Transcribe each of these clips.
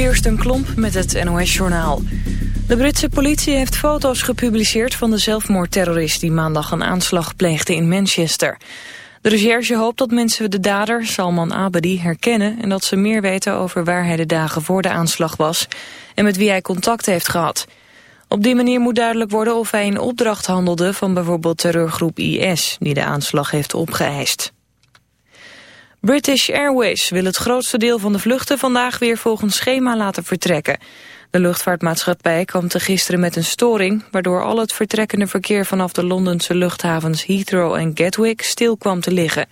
Kirsten Klomp met het NOS-journaal. De Britse politie heeft foto's gepubliceerd van de zelfmoordterrorist... die maandag een aanslag pleegde in Manchester. De recherche hoopt dat mensen de dader, Salman Abedi, herkennen... en dat ze meer weten over waar hij de dagen voor de aanslag was... en met wie hij contact heeft gehad. Op die manier moet duidelijk worden of hij in opdracht handelde... van bijvoorbeeld terreurgroep IS, die de aanslag heeft opgeëist. British Airways wil het grootste deel van de vluchten vandaag weer volgens schema laten vertrekken. De luchtvaartmaatschappij kwam te gisteren met een storing... waardoor al het vertrekkende verkeer vanaf de Londense luchthavens Heathrow en Gatwick stil kwam te liggen.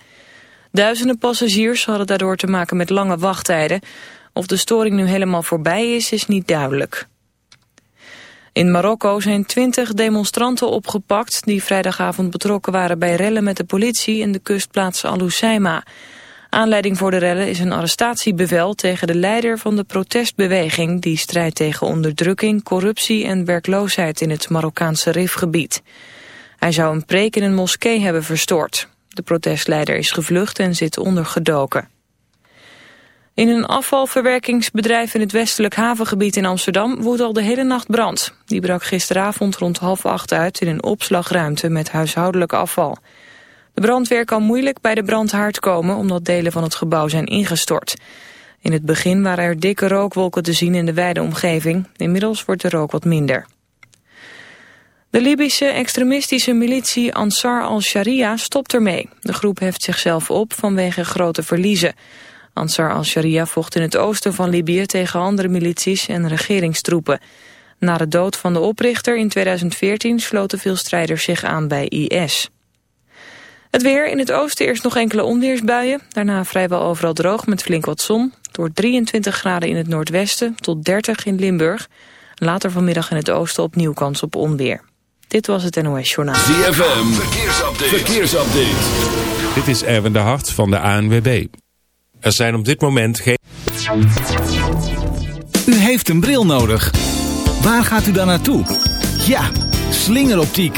Duizenden passagiers hadden daardoor te maken met lange wachttijden. Of de storing nu helemaal voorbij is, is niet duidelijk. In Marokko zijn twintig demonstranten opgepakt... die vrijdagavond betrokken waren bij rellen met de politie in de kustplaats Al Hoceima. Aanleiding voor de rellen is een arrestatiebevel tegen de leider van de protestbeweging... die strijdt tegen onderdrukking, corruptie en werkloosheid in het Marokkaanse Rifgebied. Hij zou een preek in een moskee hebben verstoord. De protestleider is gevlucht en zit ondergedoken. In een afvalverwerkingsbedrijf in het westelijk havengebied in Amsterdam woedt al de hele nacht brand. Die brak gisteravond rond half acht uit in een opslagruimte met huishoudelijk afval. De brandweer kan moeilijk bij de brandhaard komen omdat delen van het gebouw zijn ingestort. In het begin waren er dikke rookwolken te zien in de wijde omgeving. Inmiddels wordt de rook wat minder. De Libische extremistische militie Ansar al-Sharia stopt ermee. De groep heft zichzelf op vanwege grote verliezen. Ansar al-Sharia vocht in het oosten van Libië tegen andere milities en regeringstroepen. Na de dood van de oprichter in 2014 sloten veel strijders zich aan bij IS. Het weer in het oosten eerst nog enkele onweersbuien. Daarna vrijwel overal droog met flink wat zon. Door 23 graden in het noordwesten tot 30 in Limburg. Later vanmiddag in het oosten opnieuw kans op onweer. Dit was het NOS Journaal. ZFM, verkeersupdate. verkeersupdate. Dit is Erwin de Hart van de ANWB. Er zijn op dit moment geen... U heeft een bril nodig. Waar gaat u dan naartoe? Ja, slingeroptiek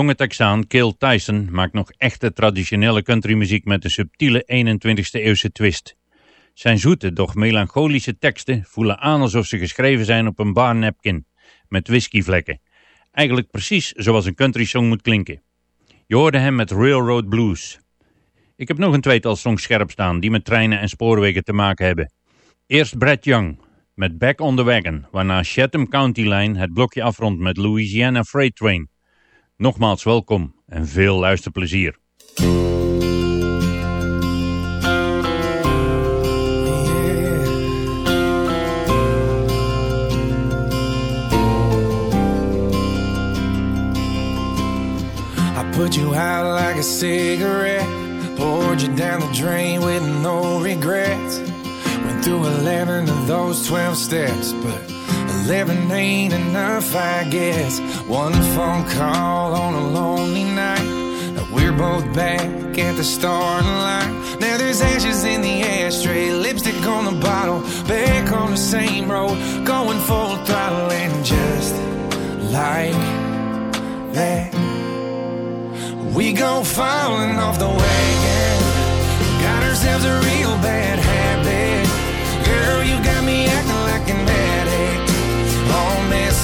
Jonge Texaan Cale Tyson maakt nog echte traditionele countrymuziek met een subtiele 21ste eeuwse twist. Zijn zoete, doch melancholische teksten voelen aan alsof ze geschreven zijn op een bar napkin met whiskyvlekken. Eigenlijk precies zoals een country song moet klinken. Je hoorde hem met Railroad Blues. Ik heb nog een tweetal songs scherp staan die met treinen en spoorwegen te maken hebben. Eerst Brad Young met Back on the Wagon, waarna Chatham County Line het blokje afrondt met Louisiana Freight Train. Nogmaals welkom en veel luisterplezier. Put you out like a cigarette, poured you down the drain with no regrets. Went through 11 of those 12 steps, but 11 ain't enough, I guess. One phone call on a lonely night. Now we're both back at the starting line. Now there's ashes in the ashtray, lipstick on the bottle, back on the same road, going full throttle, and just like that. We go falling off the wagon. Got ourselves a real bad habit. Girl, you got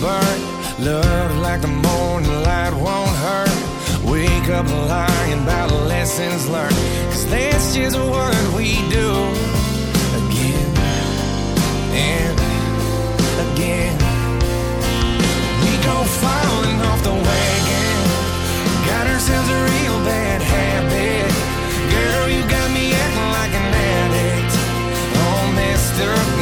burn. Love like the morning light won't hurt. Wake up lying about lessons learned. Cause that's just what we do. Again and again. We go falling off the wagon. Got ourselves a real bad habit. Girl, you got me acting like an addict. Oh, All messed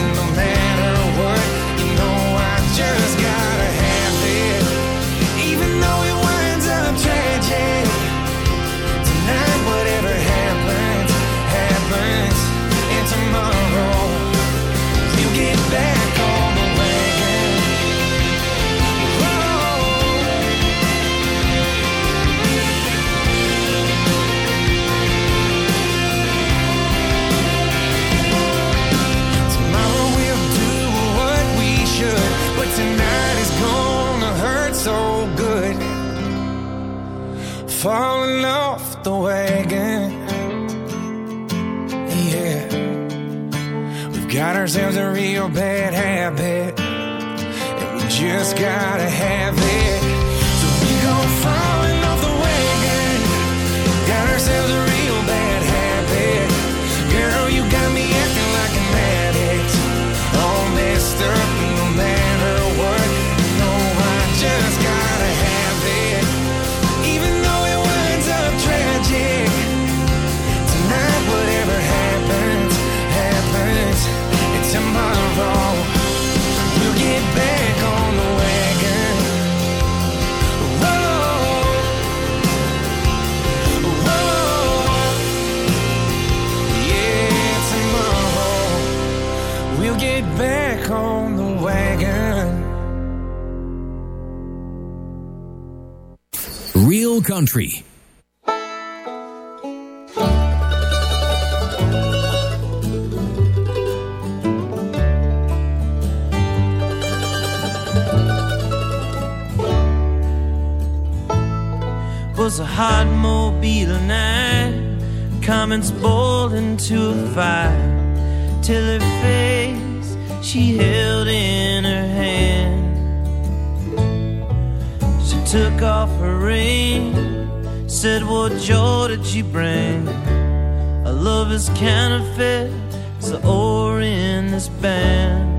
Falling off the wagon, yeah. We've got ourselves a real bad habit, and we just gotta have it. Country. was a hot mobile night. Comments boiled into a fire. Till her face she held in her took off her ring. Said, What joy did she bring? A lover's counterfeit. So or in this band.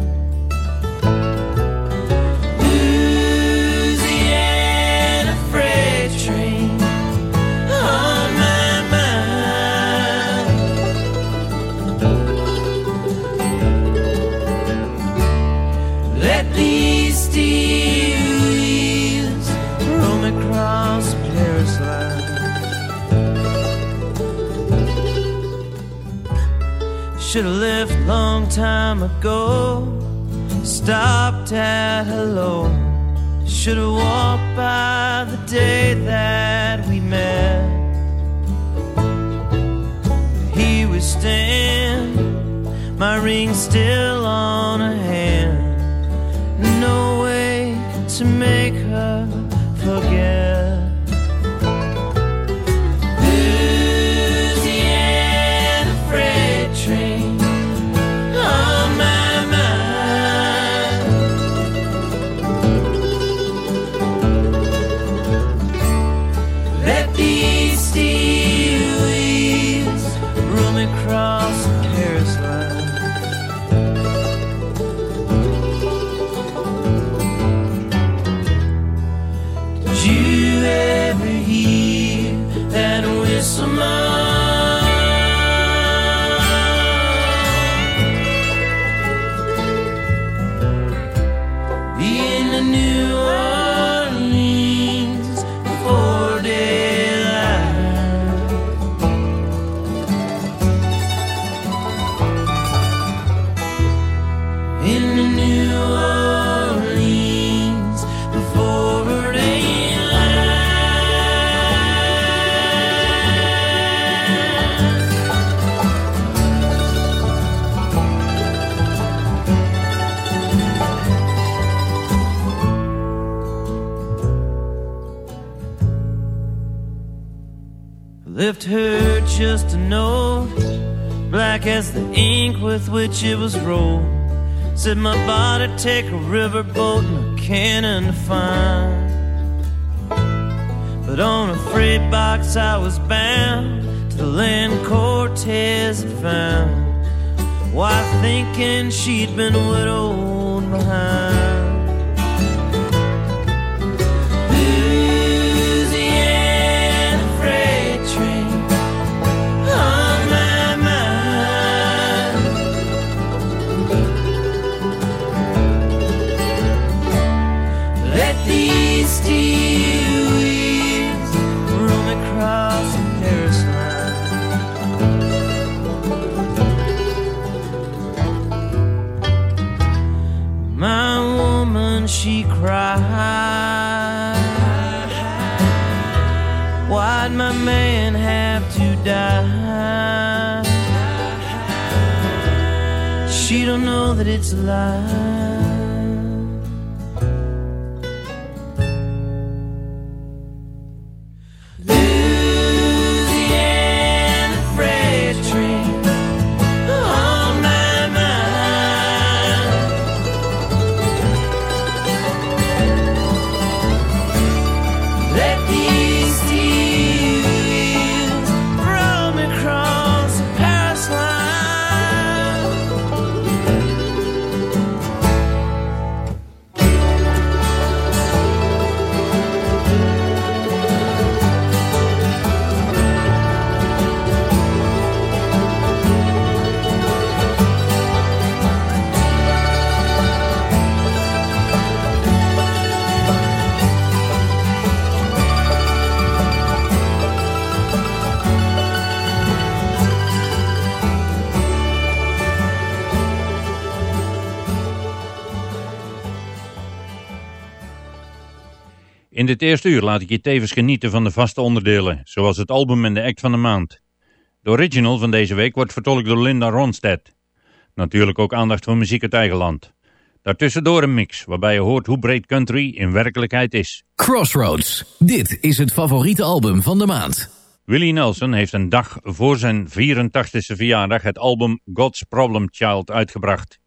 Should've left long time ago. Stopped at hello. Should've walked by the day that we met. Here we stand, my ring still on her hand. No way to make her forget. Left her just a note, black as the ink with which it was rolled. Said my body take a riverboat and a cannon to find. But on a freight box I was bound to the land Cortez had found. Wife thinking she'd been widowed behind. Why'd my man have to die? She don't know that it's a lie. Dit eerste uur laat ik je tevens genieten van de vaste onderdelen, zoals het album en de act van de maand. De original van deze week wordt vertolkt door Linda Ronstadt. Natuurlijk ook aandacht voor muziek uit eigen land. Daartussendoor een mix, waarbij je hoort hoe breed country in werkelijkheid is. Crossroads. Dit is het favoriete album van de maand. Willie Nelson heeft een dag voor zijn 84e verjaardag het album God's Problem Child uitgebracht.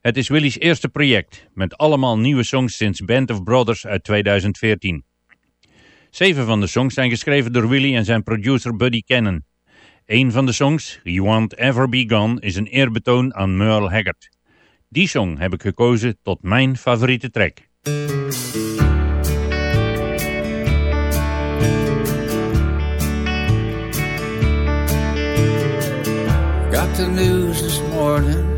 Het is Willie's eerste project, met allemaal nieuwe songs sinds Band of Brothers uit 2014. Zeven van de songs zijn geschreven door Willie en zijn producer Buddy Cannon. Een van de songs, You Won't Ever Be Gone, is een eerbetoon aan Merle Haggard. Die song heb ik gekozen tot mijn favoriete track. Got the news this morning.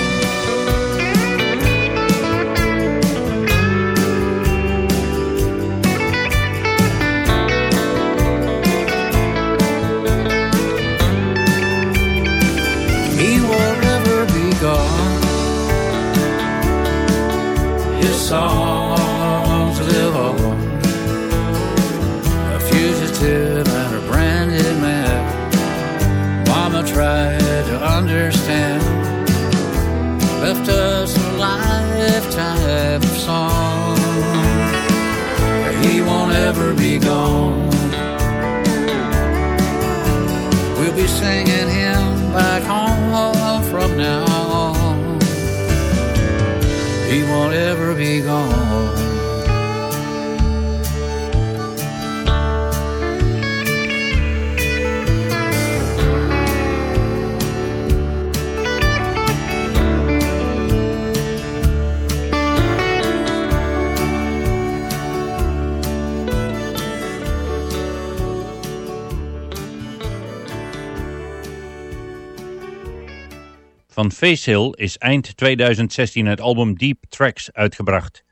Van Facehill is eind 2016 het album Deep Tracks uitgebracht.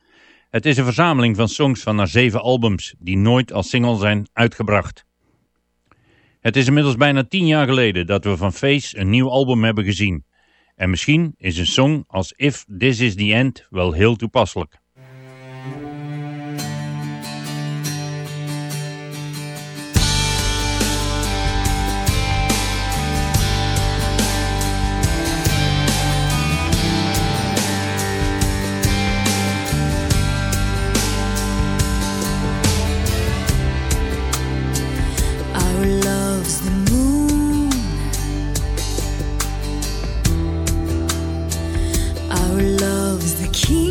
Het is een verzameling van songs van haar zeven albums die nooit als single zijn uitgebracht. Het is inmiddels bijna tien jaar geleden dat we van Face een nieuw album hebben gezien. En misschien is een song als If This Is The End wel heel toepasselijk. Love's the kingdom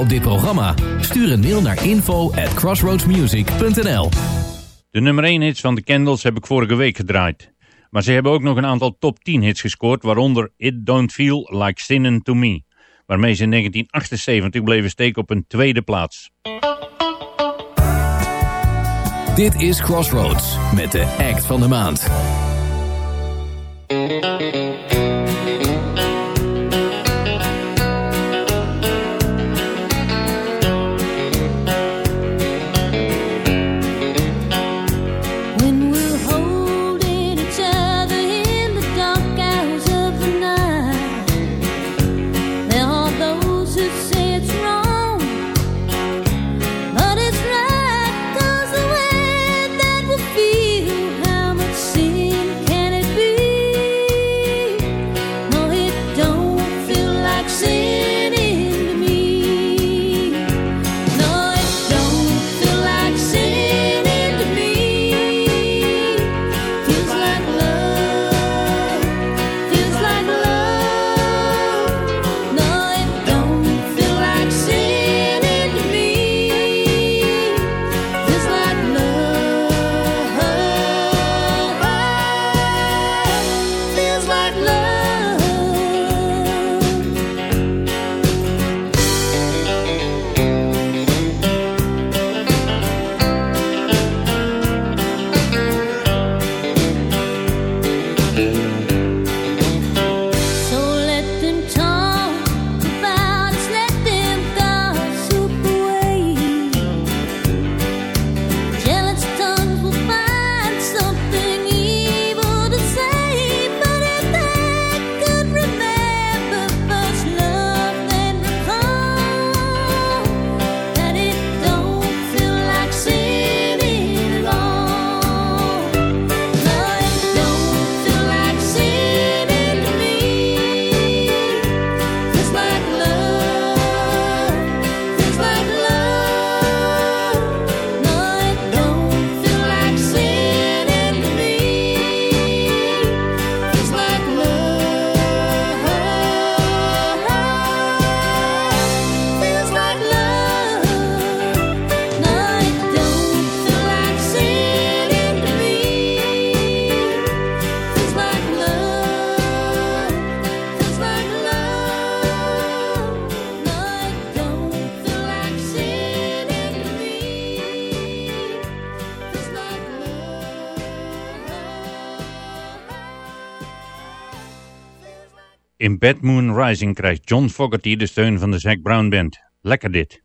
op dit programma? Stuur een mail naar info at crossroadsmusic.nl De nummer 1 hits van de Candles heb ik vorige week gedraaid. Maar ze hebben ook nog een aantal top 10 hits gescoord, waaronder It Don't Feel Like Sinning To Me, waarmee ze in 1978 bleven steken op een tweede plaats. Dit is Crossroads met de act van de maand. Bad Moon Rising krijgt John Fogerty de steun van de Zack Brown Band. Lekker dit.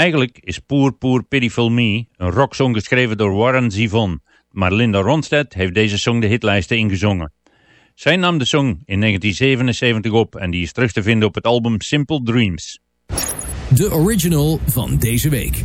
Eigenlijk is Poor Poor Pitiful Me een rocksong geschreven door Warren Zevon, maar Linda Ronstedt heeft deze song de hitlijsten ingezongen. Zij nam de song in 1977 op en die is terug te vinden op het album Simple Dreams. De original van deze week.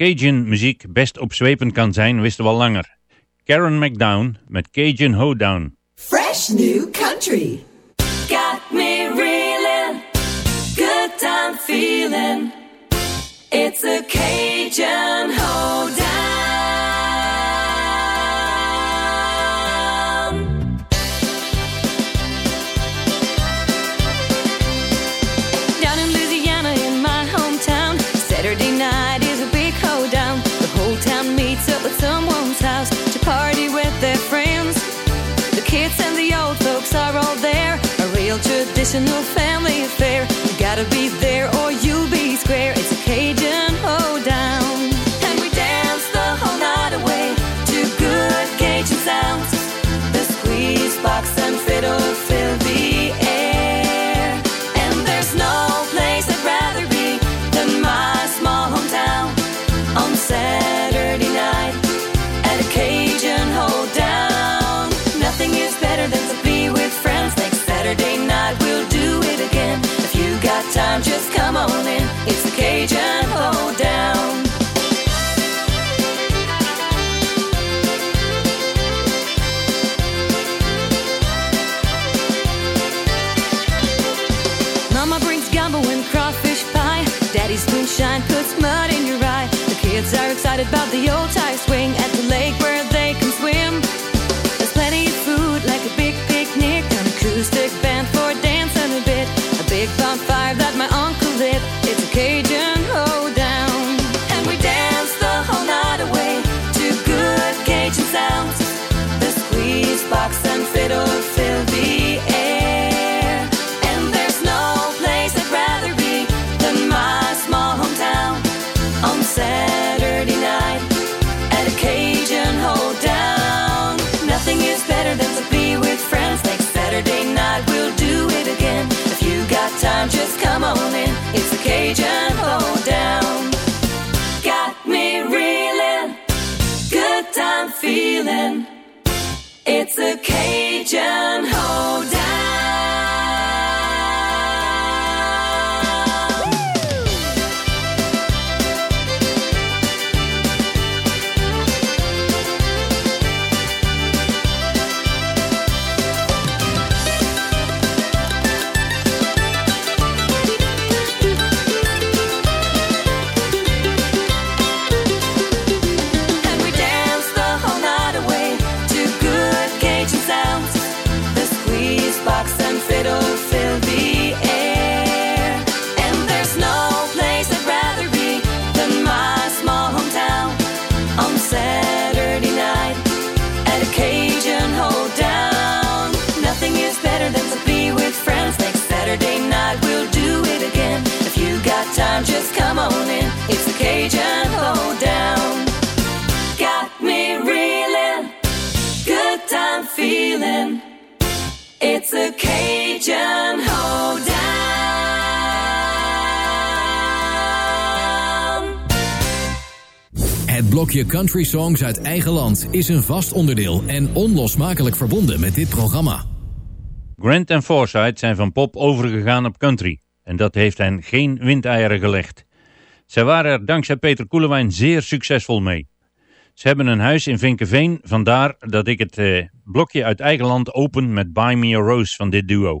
Cajun muziek best opzwepend kan zijn wisten we al langer. Karen McDown met Cajun Hoedown. Fresh new country. Got me reeling. Good time feeling. It's a Cajun hoedown. Traditional family affair. You gotta be in. It's the Cajun hoedown. Mama brings gumbo and crawfish pie. Daddy's moonshine puts mud in your eye. The kids are excited about the old tire swing It's blokje Country Songs uit eigen land is een vast onderdeel en onlosmakelijk verbonden met dit programma. Grant en Forsyth zijn van pop overgegaan op country. En dat heeft hen geen windeieren gelegd. Zij waren er dankzij Peter Koelewijn zeer succesvol mee. Ze hebben een huis in Vinkeveen, vandaar dat ik het eh, blokje uit eigen land open met Buy Me a Rose van dit duo.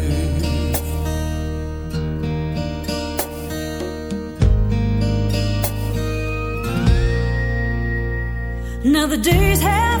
Now the days have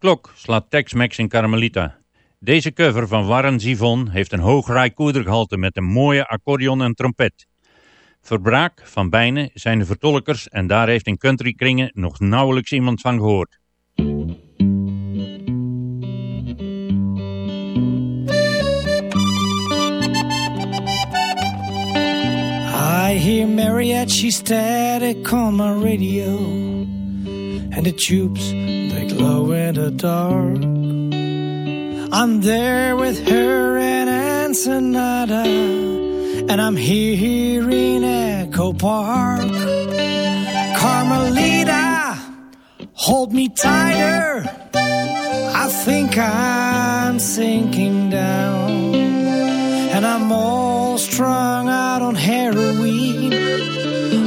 Klok slaat Tex-Mex in Carmelita. Deze cover van Warren Zivon heeft een hoog raikoedergehalte met een mooie accordeon en trompet. Verbraak van Bijnen zijn de vertolkers en daar heeft in countrykringen nog nauwelijks iemand van gehoord. I hear mariachi static on my radio, and the tubes they glow in the dark. I'm there with her in Ensenada, and I'm here in Echo Park. Carmelita, hold me tighter. I think I'm sinking down, and I'm all strung out on heroin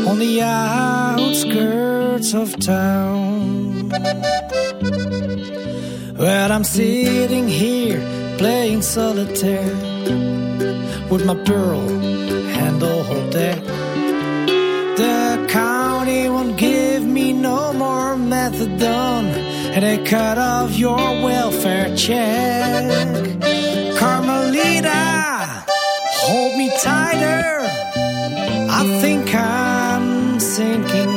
on the outskirts of town. Well, I'm sitting here playing solitaire with my pearl handle deck. The county won't give me no more methadone, and they cut off your welfare check. Sinking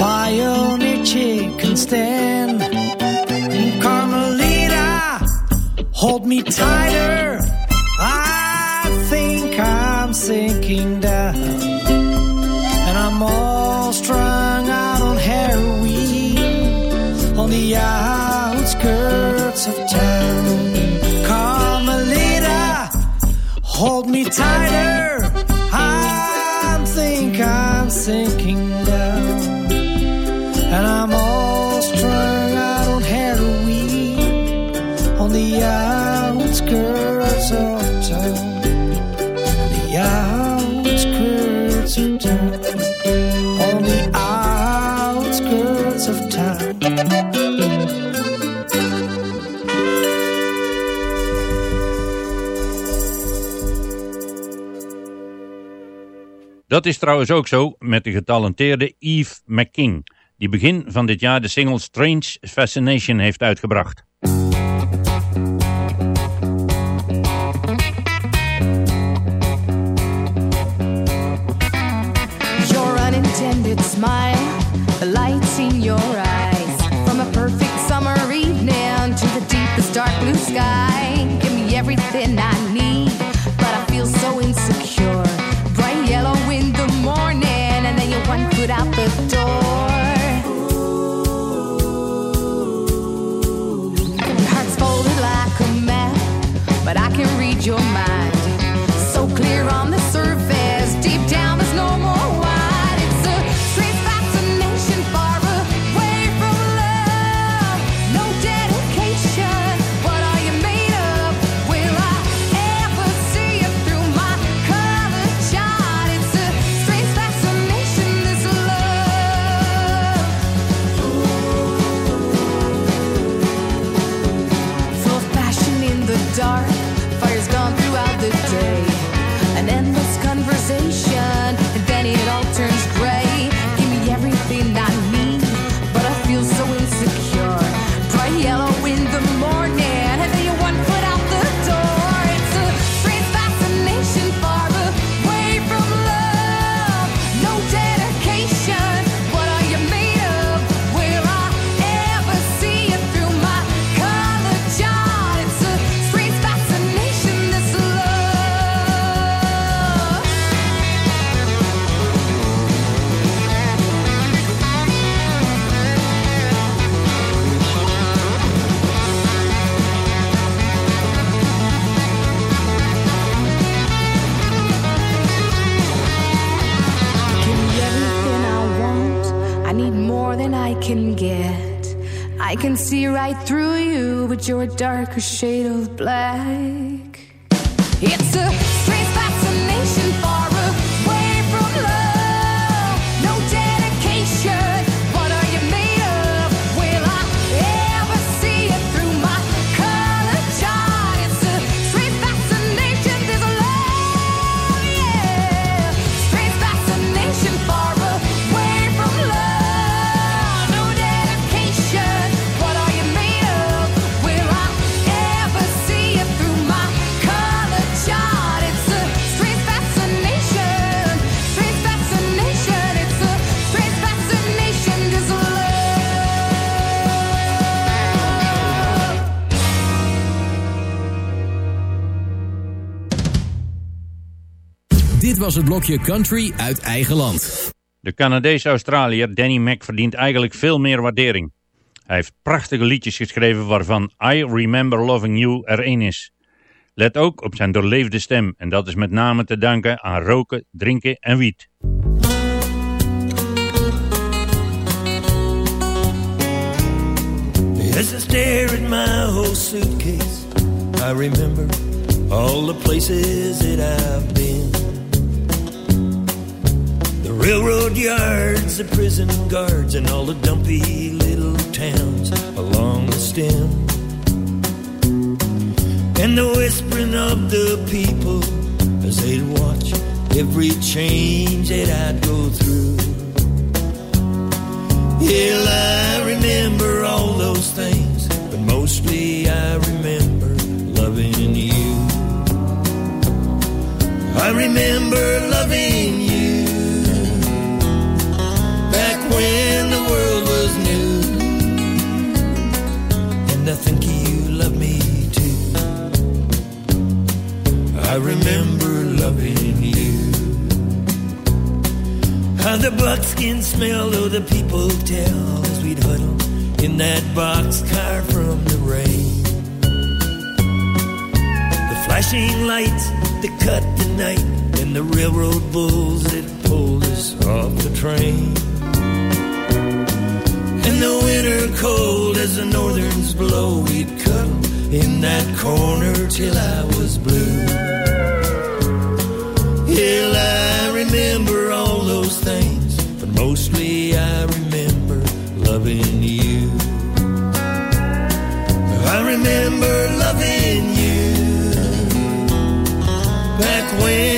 Pioneer Chicken Stand. Carmelita, hold me tighter. I think I'm sinking down. And I'm all strung out on heroin on the Dat is trouwens ook zo met de getalenteerde Eve McKing, die begin van dit jaar de single Strange Fascination heeft uitgebracht. I can see right through you, but you're a darker shade of black. It's a was het blokje Country uit eigen land. De Canadese Australiër Danny Mac verdient eigenlijk veel meer waardering. Hij heeft prachtige liedjes geschreven waarvan I Remember Loving You er één is. Let ook op zijn doorleefde stem en dat is met name te danken aan roken, drinken en wiet. As I stare at my whole suitcase, I remember all the places that I've been. Railroad yards, the prison guards, and all the dumpy little towns along the stem. And the whispering of the people as they'd watch every change that I'd go through. Well, I remember all those things, but mostly I remember loving you. I remember loving I remember loving you. How the buckskin smell, though the people tell as we'd huddle in that boxcar from the rain. The flashing lights that cut the night, and the railroad bulls that pulled us off the train. And the winter cold as the northerns blow, we'd cuddle in that corner till I was blue. When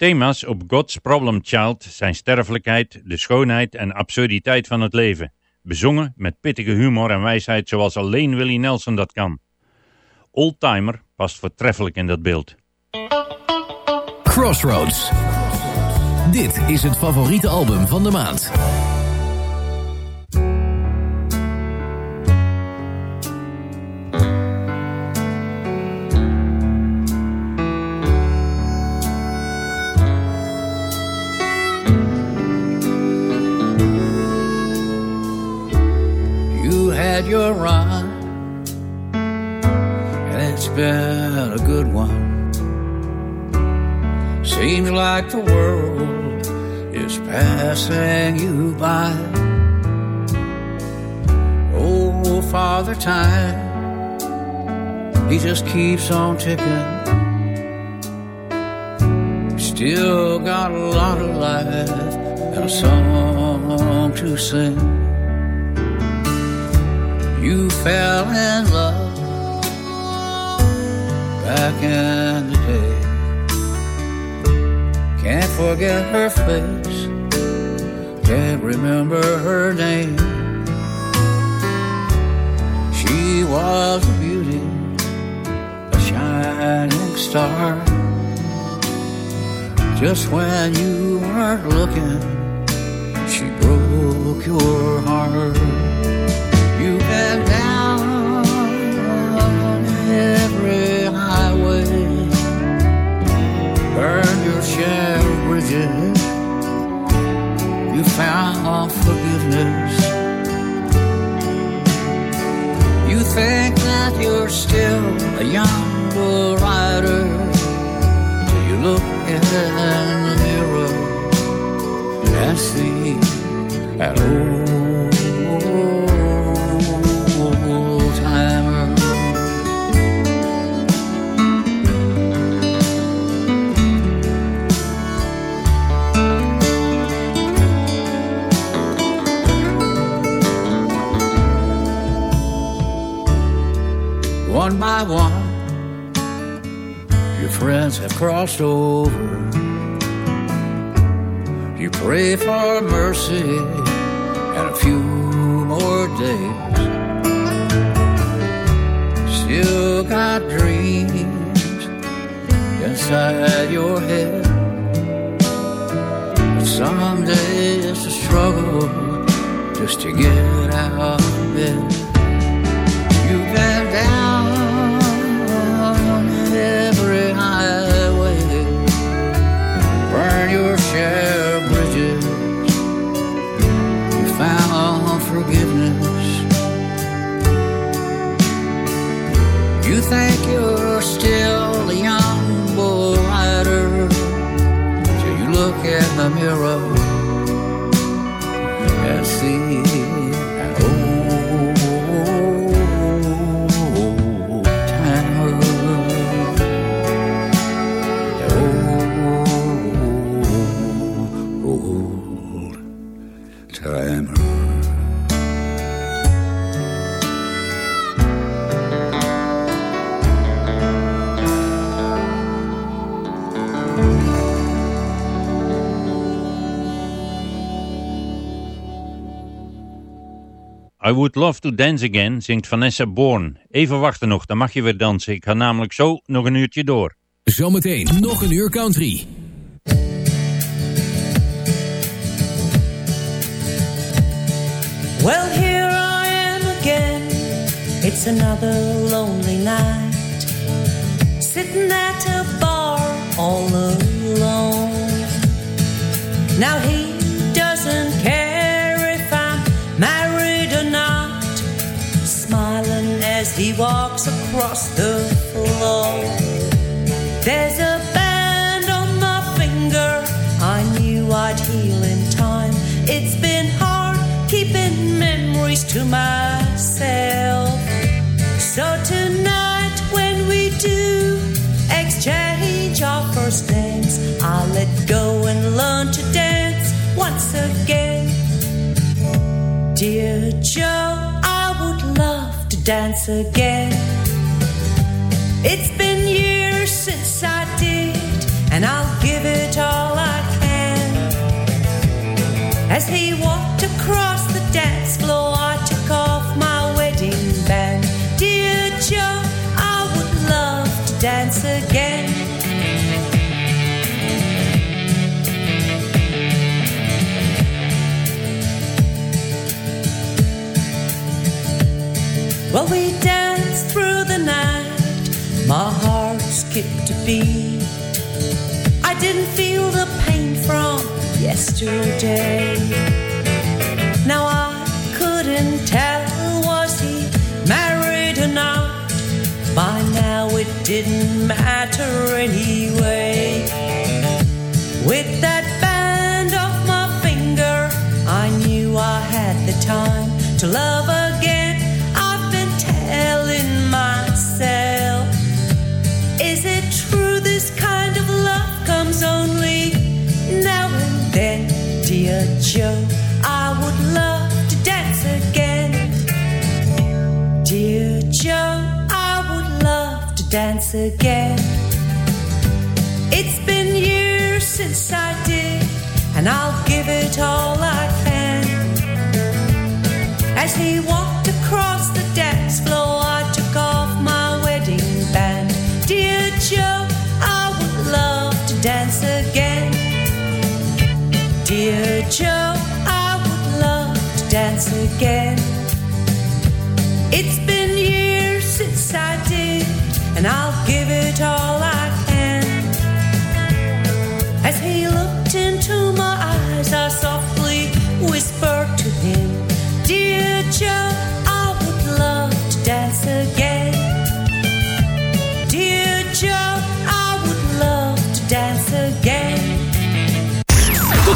thema's op God's Problem Child zijn sterfelijkheid, de schoonheid en absurditeit van het leven. Bezongen met pittige humor en wijsheid zoals alleen Willie Nelson dat kan. Oldtimer past voortreffelijk in dat beeld. Crossroads. Dit is het favoriete album van de maand. You had your run, and it's been a good one. Seems like the world is passing you by. Oh, Father Time, he just keeps on ticking. Still got a lot of life and a song to sing. You fell in love back in the day. Can't forget her face, can't remember her name. She was a beauty, a shining star. Just when you weren't looking, she broke your heart. I Would Love to Dance Again zingt Vanessa Bourne. Even wachten nog, dan mag je weer dansen. Ik ga namelijk zo nog een uurtje door. Zometeen nog een uur country. Well, here I am again. It's another lonely night. Sitting at a bar all alone. Now he he walks across the floor. There's a band on my finger. I knew I'd heal in time. It's been hard keeping memories to myself. So tonight, when we do exchange our first names, I'll let go and learn to dance once again. Dear Joe, dance again. It's been years since I did, and I'll give it all I can. As he walked across the dance floor, Well, we danced through the night. My heart skipped a beat. I didn't feel the pain from yesterday. Now I couldn't tell was he married or not. By now it didn't matter anyway. With that band off my finger, I knew I had the time to love Joe, I would love to dance again. Dear Joe, I would love to dance again. It's been years since I did, and I'll give it all I can. As he walked across the dance floor, dance again. It's been years since I did, and I'll give it all I can. As he looked into my eyes, I softly whispered